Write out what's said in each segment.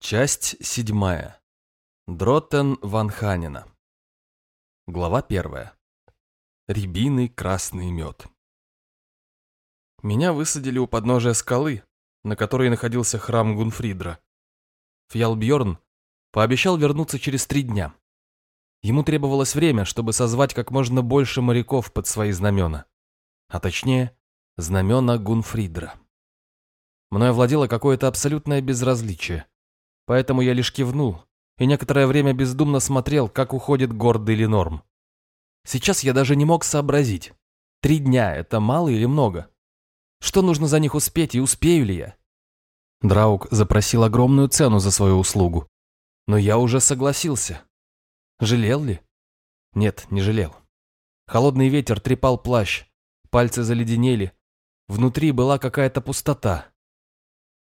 Часть седьмая. Дроттен Ван Ханена. Глава первая. Рябиный красный мед. Меня высадили у подножия скалы, на которой находился храм Гунфридра. Фьялбьорн пообещал вернуться через три дня. Ему требовалось время, чтобы созвать как можно больше моряков под свои знамена. А точнее, знамена Гунфридра. Мною владело какое-то абсолютное безразличие – Поэтому я лишь кивнул и некоторое время бездумно смотрел, как уходит гордый Ленорм. Сейчас я даже не мог сообразить, три дня – это мало или много? Что нужно за них успеть и успею ли я? Драук запросил огромную цену за свою услугу. Но я уже согласился. Жалел ли? Нет, не жалел. Холодный ветер трепал плащ, пальцы заледенели, внутри была какая-то пустота.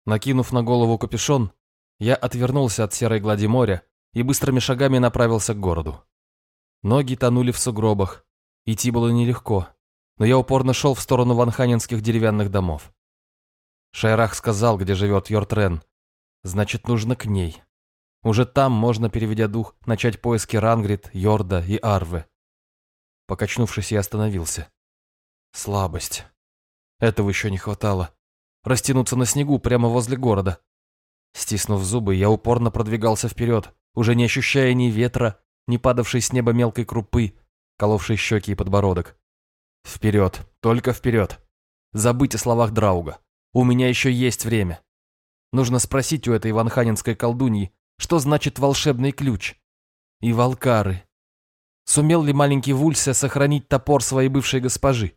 Накинув на голову капюшон, я отвернулся от серой глади моря и быстрыми шагами направился к городу. Ноги тонули в сугробах, идти было нелегко, но я упорно шел в сторону ванханинских деревянных домов. Шайрах сказал, где живет Йортрен. Значит, нужно к ней. Уже там можно, переведя дух, начать поиски Рангрид, Йорда и Арвы. Покачнувшись, я остановился. Слабость. Этого еще не хватало. Растянуться на снегу прямо возле города. Стиснув зубы, я упорно продвигался вперед, уже не ощущая ни ветра, ни падавшей с неба мелкой крупы, коловшей щеки и подбородок. Вперед, только вперед. Забыть о словах Драуга. У меня еще есть время. Нужно спросить у этой ванханинской колдуньи, что значит волшебный ключ. И волкары. Сумел ли маленький Вульсе сохранить топор своей бывшей госпожи?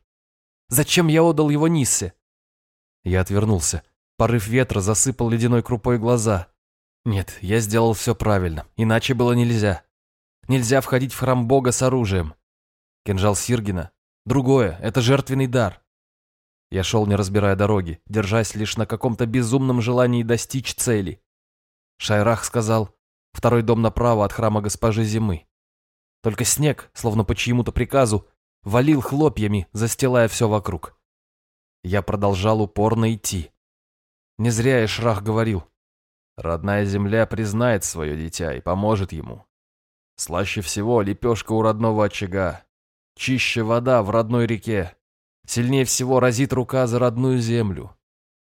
Зачем я отдал его Ниссе? Я отвернулся. Порыв ветра засыпал ледяной крупой глаза. Нет, я сделал все правильно, иначе было нельзя. Нельзя входить в храм Бога с оружием. Кинжал Сиргина. Другое, это жертвенный дар. Я шел, не разбирая дороги, держась лишь на каком-то безумном желании достичь цели. Шайрах сказал, второй дом направо от храма госпожи Зимы. Только снег, словно по чьему-то приказу, валил хлопьями, застилая все вокруг. Я продолжал упорно идти. Не зря Ишрах говорил. Родная земля признает свое дитя и поможет ему. Слаще всего лепешка у родного очага. Чище вода в родной реке. Сильнее всего разит рука за родную землю.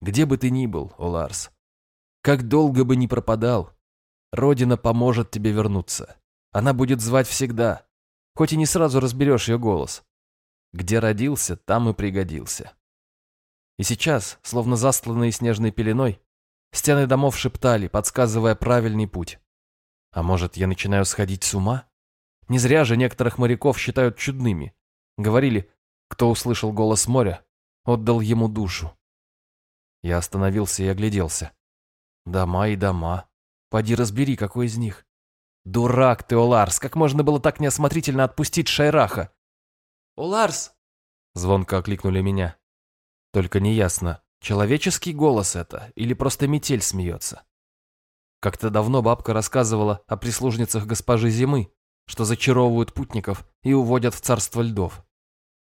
Где бы ты ни был, Оларс, как долго бы ни пропадал, Родина поможет тебе вернуться. Она будет звать всегда, хоть и не сразу разберешь ее голос. Где родился, там и пригодился. И сейчас, словно застланные снежной пеленой, стены домов шептали, подсказывая правильный путь. А может, я начинаю сходить с ума? Не зря же некоторых моряков считают чудными. Говорили, кто услышал голос моря, отдал ему душу. Я остановился и огляделся. Дома и дома. Поди разбери, какой из них. Дурак ты, Оларс, как можно было так неосмотрительно отпустить Шайраха? Оларс! Звонко окликнули меня. Только неясно, человеческий голос это или просто метель смеется. Как-то давно бабка рассказывала о прислужницах госпожи Зимы, что зачаровывают путников и уводят в царство льдов.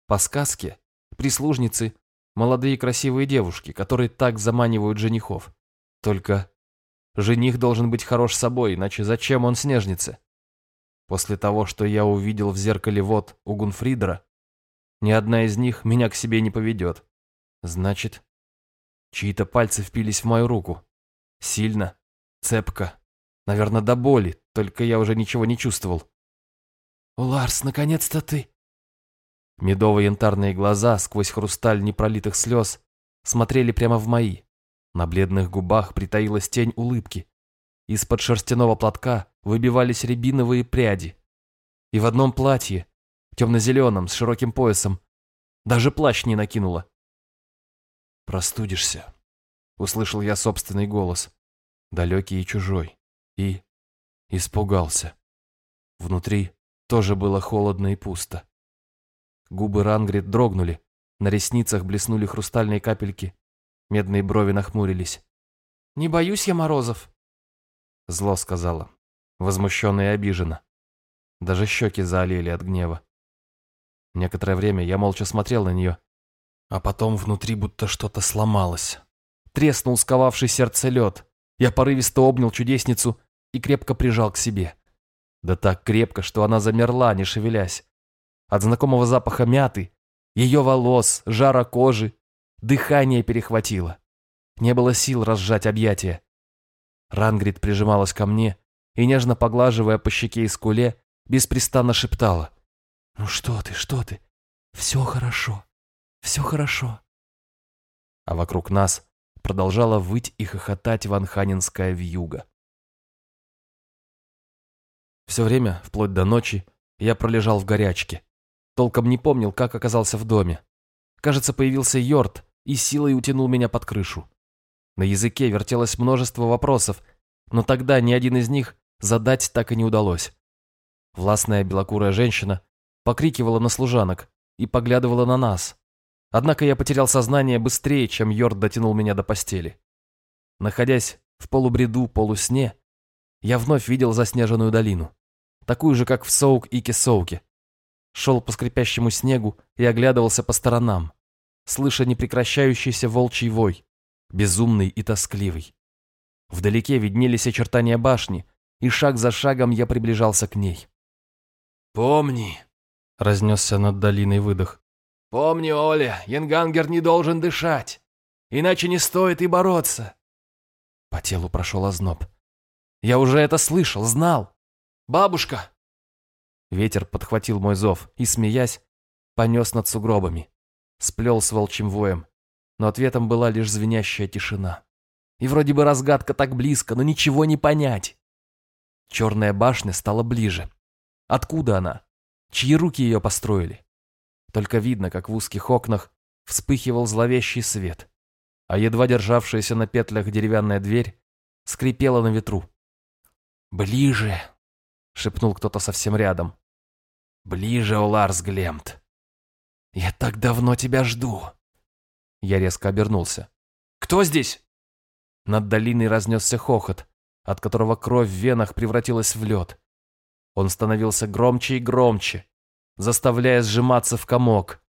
По сказке, прислужницы – молодые красивые девушки, которые так заманивают женихов. Только жених должен быть хорош собой, иначе зачем он снежнице? После того, что я увидел в зеркале вот у Гунфридера, ни одна из них меня к себе не поведет. Значит, чьи-то пальцы впились в мою руку. Сильно, цепко, наверное, до боли, только я уже ничего не чувствовал. «Ларс, наконец-то ты!» Медово-янтарные глаза сквозь хрусталь непролитых слез смотрели прямо в мои. На бледных губах притаилась тень улыбки. Из-под шерстяного платка выбивались рябиновые пряди. И в одном платье, темно-зеленом, с широким поясом, даже плащ не накинула. «Простудишься», — услышал я собственный голос, далекий и чужой, и испугался. Внутри тоже было холодно и пусто. Губы Рангрид дрогнули, на ресницах блеснули хрустальные капельки, медные брови нахмурились. «Не боюсь я морозов», — зло сказала, возмущенно и обиженно. Даже щеки заолели от гнева. Некоторое время я молча смотрел на нее, а потом внутри будто что-то сломалось. Треснул сковавший сердце лед, Я порывисто обнял чудесницу и крепко прижал к себе. Да так крепко, что она замерла, не шевелясь. От знакомого запаха мяты, ее волос, жара кожи, дыхание перехватило. Не было сил разжать объятия. Рангрид прижималась ко мне и, нежно поглаживая по щеке и скуле, беспрестанно шептала. «Ну что ты, что ты? Все хорошо, все хорошо». А вокруг нас продолжала выть и хохотать ванханинская вьюга. Все время, вплоть до ночи, я пролежал в горячке. Толком не помнил, как оказался в доме. Кажется, появился Йорд и силой утянул меня под крышу. На языке вертелось множество вопросов, но тогда ни один из них задать так и не удалось. Властная белокурая женщина покрикивала на служанок и поглядывала на нас. Однако я потерял сознание быстрее, чем Йорд дотянул меня до постели. Находясь в полубреду, полусне, я вновь видел заснеженную долину, такую же, как в Соук и Кесоуке. Шел по скрипящему снегу и оглядывался по сторонам, слыша непрекращающийся волчий вой, безумный и тоскливый. Вдалеке виднелись очертания башни, и шаг за шагом я приближался к ней. «Помни», — разнесся над долиной выдох. «Помни, Оля, Янгангер не должен дышать, иначе не стоит и бороться». По телу прошел озноб. Я уже это слышал, знал. «Бабушка!» Ветер подхватил мой зов и, смеясь, понес над сугробами. Сплел с волчьим воем, но ответом была лишь звенящая тишина. И вроде бы разгадка так близко, но ничего не понять. Черная башня стала ближе. Откуда она? Чьи руки ее построили? Только видно, как в узких окнах вспыхивал зловещий свет, а едва державшаяся на петлях деревянная дверь скрипела на ветру. «Ближе!» — шепнул кто-то совсем рядом. «Ближе, Оларс Глемт! Я так давно тебя жду!» Я резко обернулся. «Кто здесь?» Над долиной разнесся хохот, от которого кровь в венах превратилась в лед. Он становился громче и громче, заставляя сжиматься в комок.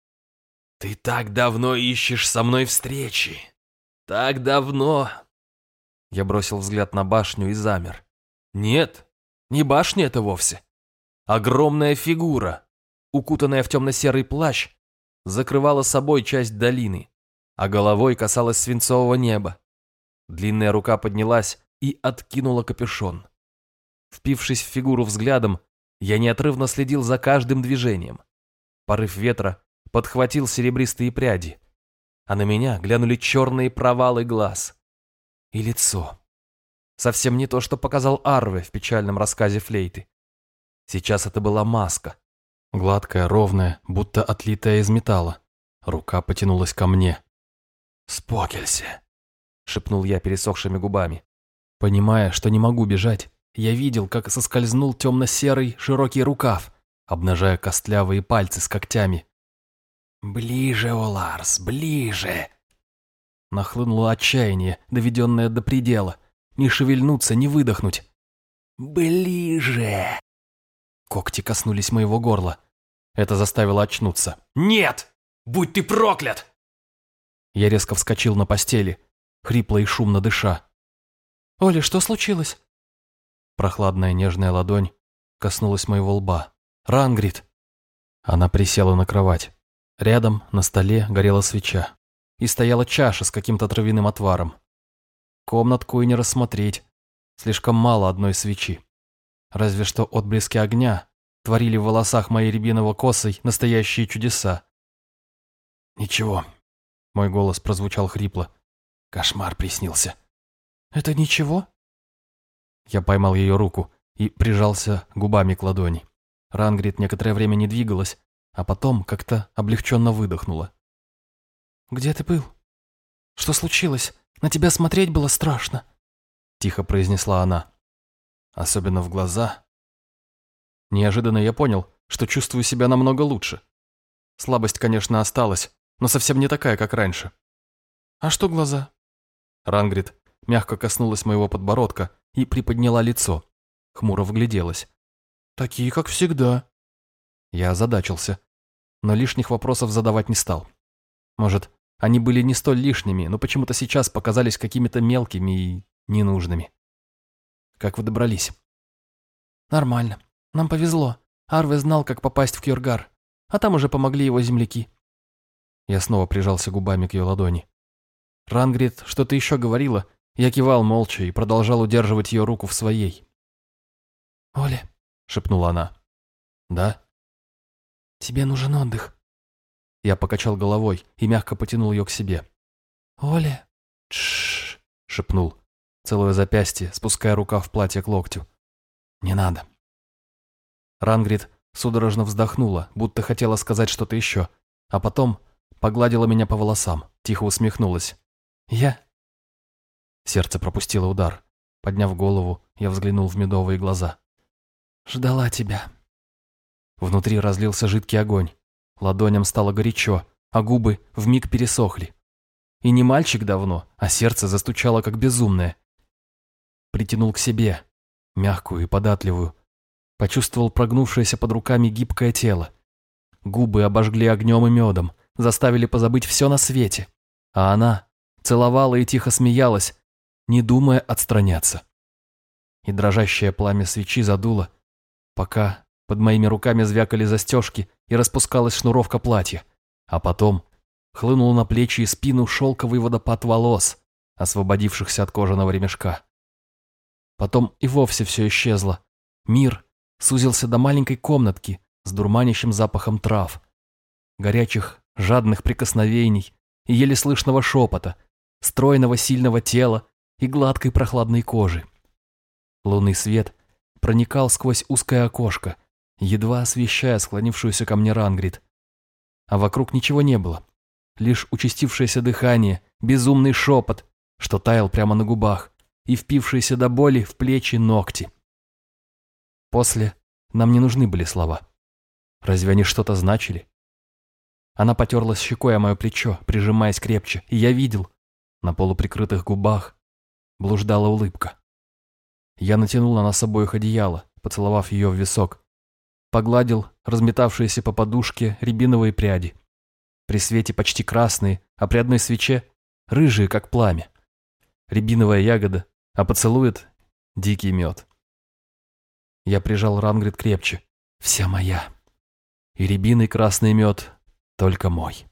«Ты так давно ищешь со мной встречи! Так давно!» Я бросил взгляд на башню и замер. Нет, не башня это вовсе. Огромная фигура, укутанная в темно-серый плащ, закрывала собой часть долины, а головой касалась свинцового неба. Длинная рука поднялась и откинула капюшон. Впившись в фигуру взглядом, я неотрывно следил за каждым движением. Порыв ветра подхватил серебристые пряди, а на меня глянули черные провалы глаз. И лицо. Совсем не то, что показал Арве в печальном рассказе флейты. Сейчас это была маска. Гладкая, ровная, будто отлитая из металла. Рука потянулась ко мне. «Спокелься», — шепнул я пересохшими губами. Понимая, что не могу бежать, я видел, как соскользнул темно-серый широкий рукав, обнажая костлявые пальцы с когтями. «Ближе, Оларс, ближе!» Нахлынуло отчаяние, доведенное до предела. Не шевельнуться, не выдохнуть. «Ближе!» Когти коснулись моего горла. Это заставило очнуться. «Нет! Будь ты проклят!» Я резко вскочил на постели, хрипло и шумно дыша. «Оля, что случилось?» Прохладная нежная ладонь коснулась моего лба. «Рангрид!» Она присела на кровать. Рядом, на столе, горела свеча. И стояла чаша с каким-то травяным отваром. Комнатку и не рассмотреть. Слишком мало одной свечи. Разве что отблески огня творили в волосах моей рябиново косой настоящие чудеса. «Ничего», — мой голос прозвучал хрипло. «Кошмар приснился». «Это ничего?» Я поймал ее руку и прижался губами к ладони. Рангрид некоторое время не двигалась, а потом как-то облегченно выдохнула. «Где ты был? Что случилось? На тебя смотреть было страшно», — тихо произнесла она. Особенно в глаза. Неожиданно я понял, что чувствую себя намного лучше. Слабость, конечно, осталась, но совсем не такая, как раньше. «А что глаза?» Рангрид мягко коснулась моего подбородка и приподняла лицо. Хмуро вгляделась. «Такие, как всегда». Я озадачился, но лишних вопросов задавать не стал. Может, они были не столь лишними, но почему-то сейчас показались какими-то мелкими и ненужными. «Как вы добрались?» «Нормально. Нам повезло. Арве знал, как попасть в Кьоргар, а там уже помогли его земляки». Я снова прижался губами к ее ладони. Рангрид что-то еще говорила, я кивал молча и продолжал удерживать ее руку в своей. «Оля», — шепнула она. «Да?» «Тебе нужен отдых». Я покачал головой и мягко потянул ее к себе. «Оля!» «Тш-ш-ш!» шепнул, целуя запястье, спуская рука в платье к локтю. «Не надо». Рангрид судорожно вздохнула, будто хотела сказать что-то еще, а потом погладила меня по волосам, тихо усмехнулась. «Я?» Сердце пропустило удар. Подняв голову, я взглянул в медовые глаза. «Ждала тебя». Внутри разлился жидкий огонь. Ладоням стало горячо, а губы вмиг пересохли. И не мальчик давно, а сердце застучало как безумное. Притянул к себе, мягкую и податливую. Почувствовал прогнувшееся под руками гибкое тело. Губы обожгли огнем и медом, заставили позабыть все на свете. А она целовала и тихо смеялась, не думая отстраняться. И дрожащее пламя свечи задуло, пока под моими руками звякали застежки и распускалась шнуровка платья. А потом хлынул на плечи и спину шелковый водопад волос, освободившихся от кожаного ремешка. Потом и вовсе все исчезло. Мир сузился до маленькой комнатки с дурманящим запахом трав, горячих, жадных прикосновений и еле слышного шепота, стройного сильного тела и гладкой прохладной кожи. Лунный свет проникал сквозь узкое окошко, едва освещая склонившуюся ко мне Рангрид. А вокруг ничего не было. Лишь участившееся дыхание, безумный шепот, что таял прямо на губах, и впившиеся до боли в плечи ногти. После нам не нужны были слова. Разве они что-то значили? Она потерлась щекой о мое плечо, прижимаясь крепче, и я видел, на полуприкрытых губах блуждала улыбка. Я натянул на нас обоих одеяло, поцеловав ее в висок. Погладил разметавшиеся по подушке рябиновые пряди. При свете почти красные, а при одной свече рыжие, как пламя. Рябиновая ягода, а поцелует дикий мед. Я прижал Рангрид крепче. Вся моя. И рябиный красный мед только мой.